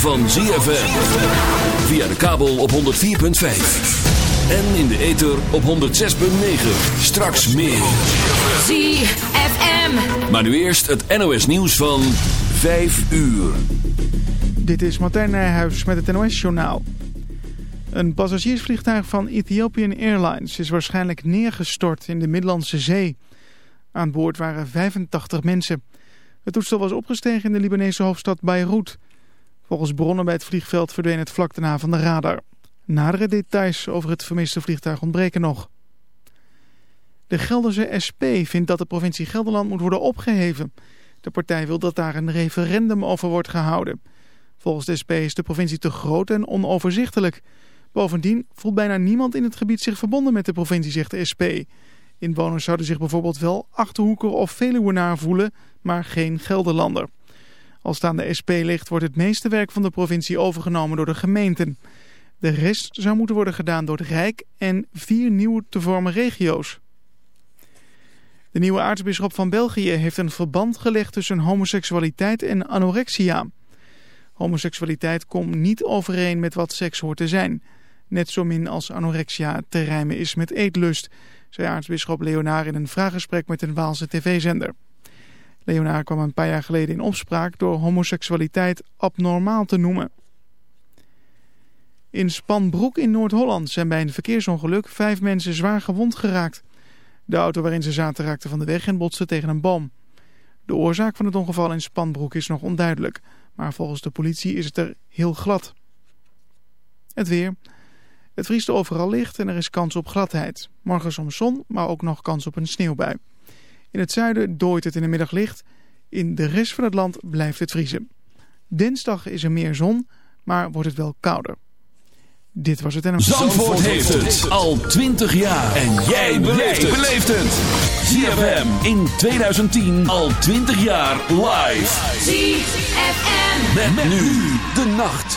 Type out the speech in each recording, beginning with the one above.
Van ZFM. Via de kabel op 104.5. En in de ether op 106.9. Straks meer. ZFM. Maar nu eerst het NOS nieuws van 5 uur. Dit is Martijn Nijhuis met het NOS-journaal. Een passagiersvliegtuig van Ethiopian Airlines is waarschijnlijk neergestort in de Middellandse Zee. Aan boord waren 85 mensen. Het toestel was opgestegen in de Libanese hoofdstad Beirut. Volgens bronnen bij het vliegveld verdween het vlak daarna van de radar. Nadere details over het vermiste vliegtuig ontbreken nog. De Gelderse SP vindt dat de provincie Gelderland moet worden opgeheven. De partij wil dat daar een referendum over wordt gehouden. Volgens de SP is de provincie te groot en onoverzichtelijk. Bovendien voelt bijna niemand in het gebied zich verbonden met de provincie, zegt de SP. Inwoners zouden zich bijvoorbeeld wel Achterhoeker of Veluwenaar voelen, maar geen Gelderlander. Als het aan de SP ligt, wordt het meeste werk van de provincie overgenomen door de gemeenten. De rest zou moeten worden gedaan door het Rijk en vier nieuwe te vormen regio's. De nieuwe aartsbisschop van België heeft een verband gelegd tussen homoseksualiteit en anorexia. Homoseksualiteit komt niet overeen met wat seks hoort te zijn. Net zo min als anorexia te rijmen is met eetlust, zei aartsbisschop Leonaar in een vraaggesprek met een Waalse tv-zender. Leonaar kwam een paar jaar geleden in opspraak door homoseksualiteit abnormaal te noemen. In Spanbroek in Noord-Holland zijn bij een verkeersongeluk vijf mensen zwaar gewond geraakt. De auto waarin ze zaten raakte van de weg en botste tegen een boom. De oorzaak van het ongeval in Spanbroek is nog onduidelijk, maar volgens de politie is het er heel glad. Het weer. Het vriest overal licht en er is kans op gladheid. Morgen soms zon, maar ook nog kans op een sneeuwbui. In het zuiden dooit het in de middag licht. In de rest van het land blijft het vriezen. Dinsdag is er meer zon, maar wordt het wel kouder. Dit was het en Zandvoort heeft het al 20 jaar. En jij beleeft het. ZFM in 2010 al 20 jaar live. ZFM. Met, met nu de nacht.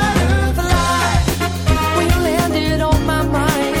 it on my mind.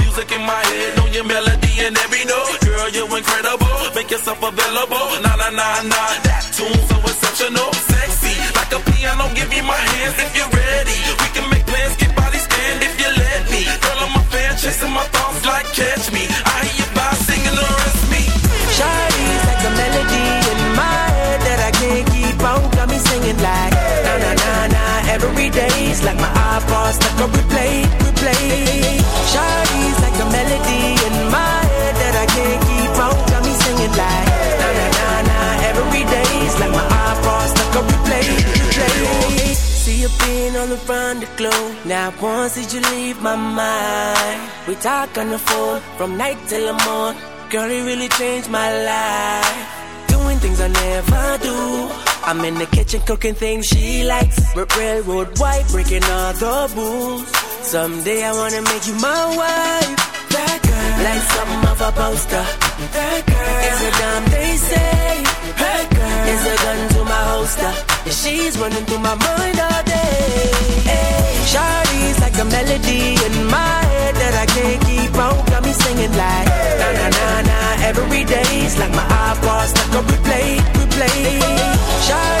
Music in my head, know your melody and every note. Girl, you're incredible. Make yourself available. Nah, nah, nah, nah. That tune so exceptional, sexy like a piano. Give me my hands if you're ready. We can make plans, get body stand if you let me. Girl, I'm a fan, chasing my thoughts like catch me. I hear you by singing the rest me. Shawty's like a melody in my head that I can't keep out. Got me singing like na na na na every day's like my iPod stuck on replay, replay. Shawty's like a melody in my head that I can't keep out. Got me singing like na na na na day's like my iPod stuck on replay, replay. See you being on the front of glow. Now once did you leave my mind? We talk on the phone from night till the morning. Girl, it really changed my life. Doing things I never do. I'm in the kitchen cooking things she likes. R- railroad white, breaking all the rules. Someday I wanna make you my wife. That girl, like something of a poster. That girl is a damn they say. That girl is a gun to my holster. She's running through my mind all day. Hey, Shawty's like a melody in my head that I can't keep out. Got me singing like na na na na every day's like my iPod stuck on replay, replay. Shawty's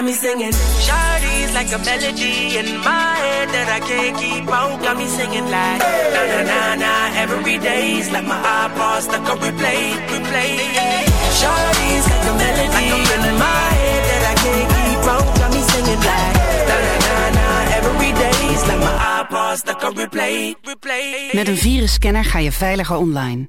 Got me singing. Shawty's like a melody in my head that I can't keep out. Got me singing like na na na na every day's like my iPod stuck on replay, replay. Shawty's like a melody in my head that I can't keep out. Got me singing like na na na na every day's like my iPod stuck on replay, replay. Met een virusscanner ga je veiliger online.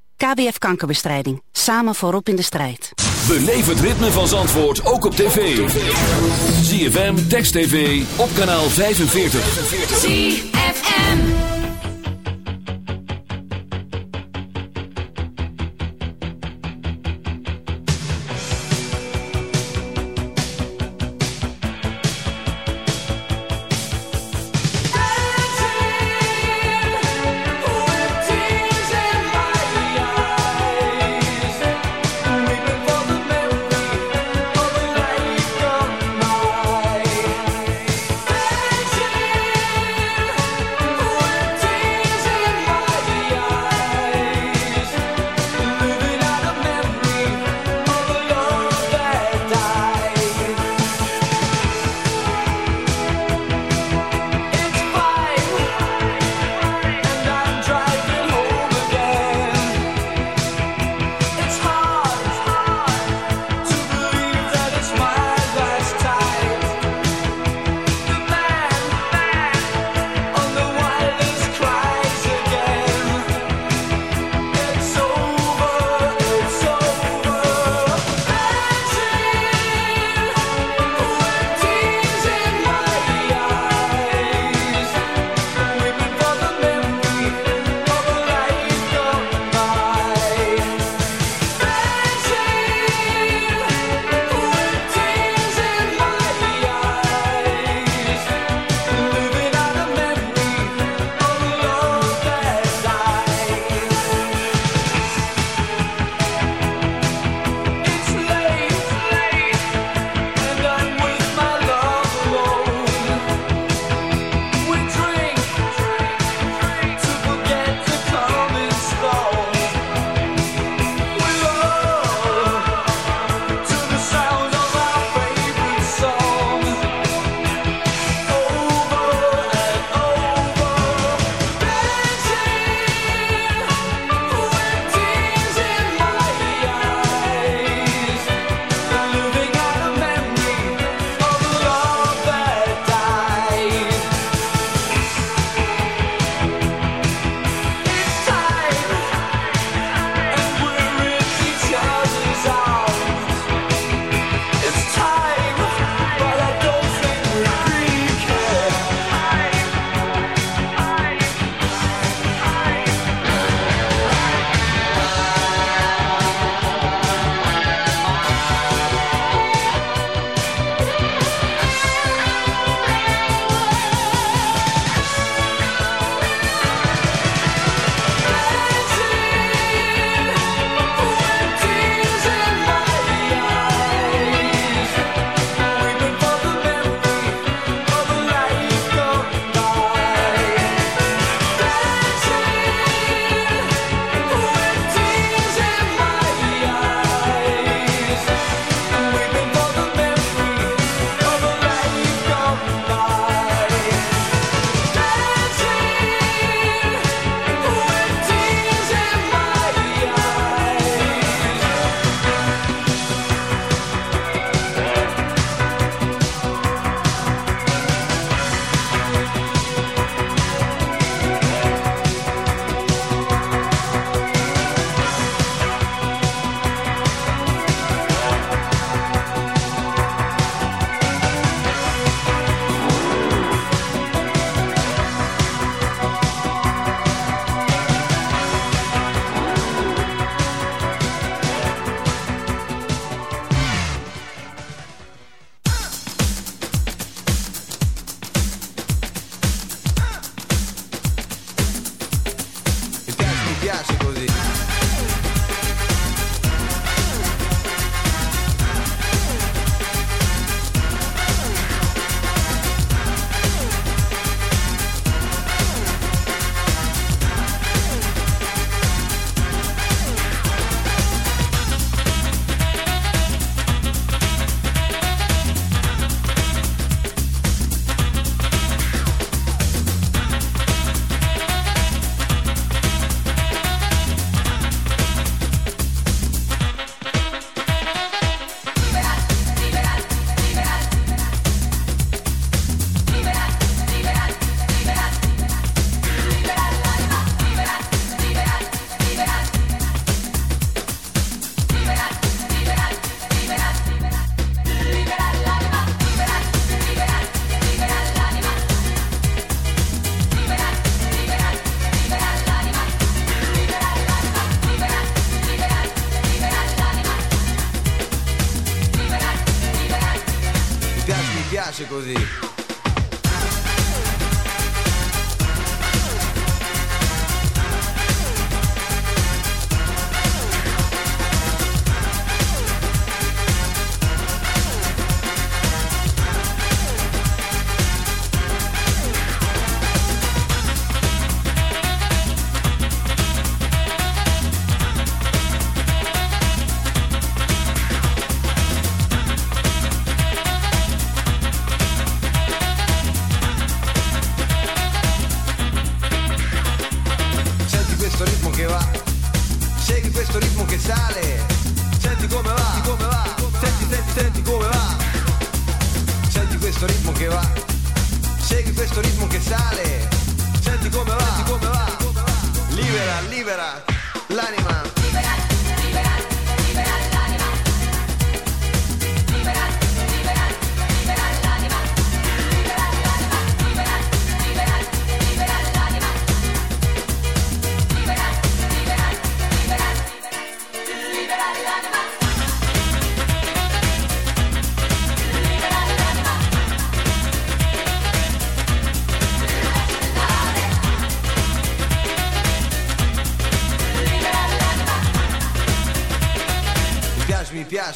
KBF Kankerbestrijding. Samen voorop in de strijd. Beleef het ritme van Zandvoort ook op tv. ZFM, Text TV, op kanaal 45.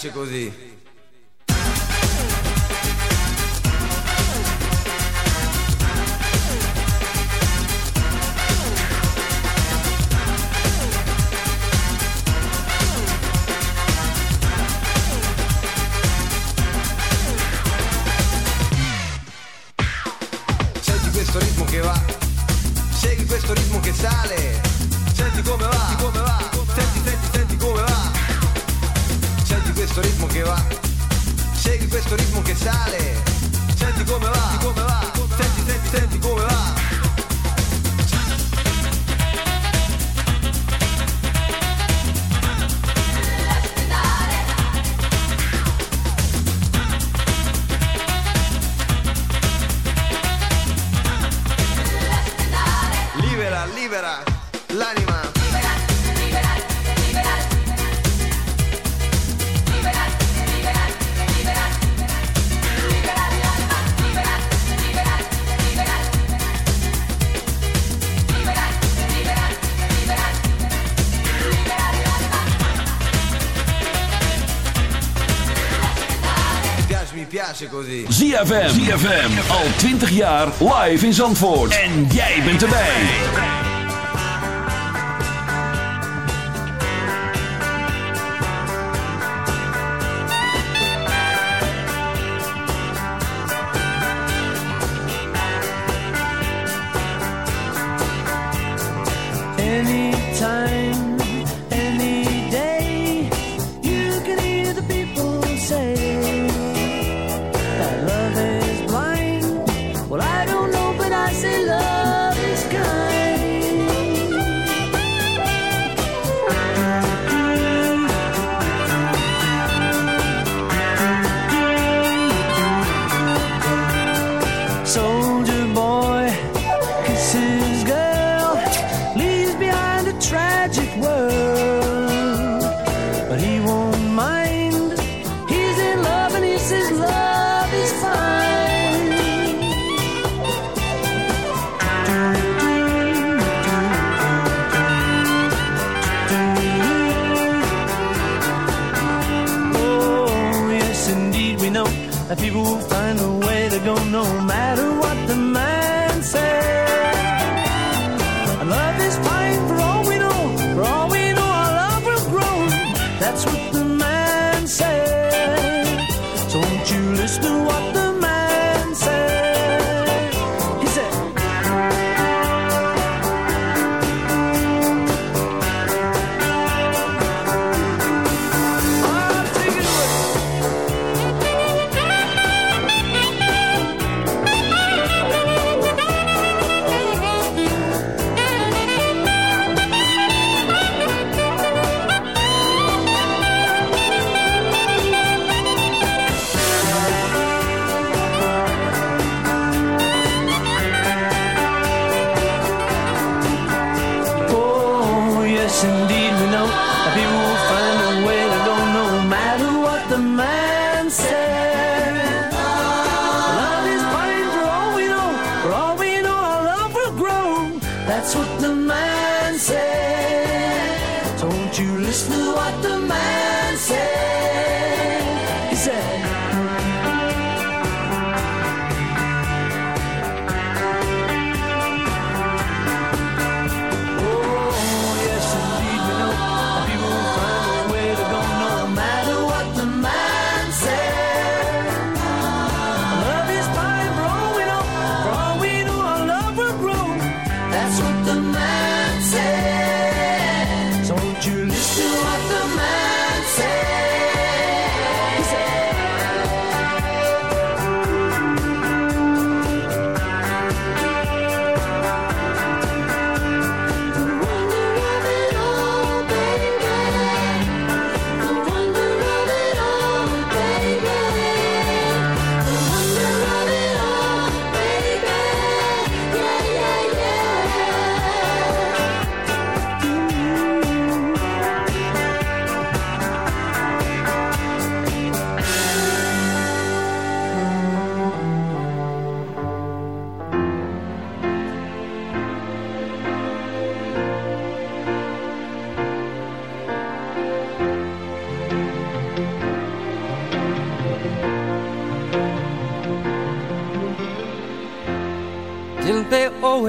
nasce così. libera, libera l'anima. ZFM, ZFM, al 20 jaar live in Zandvoort. En jij bent erbij.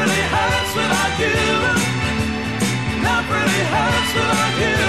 really hurts without you. Love really hurts without you.